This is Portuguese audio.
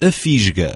a fisga.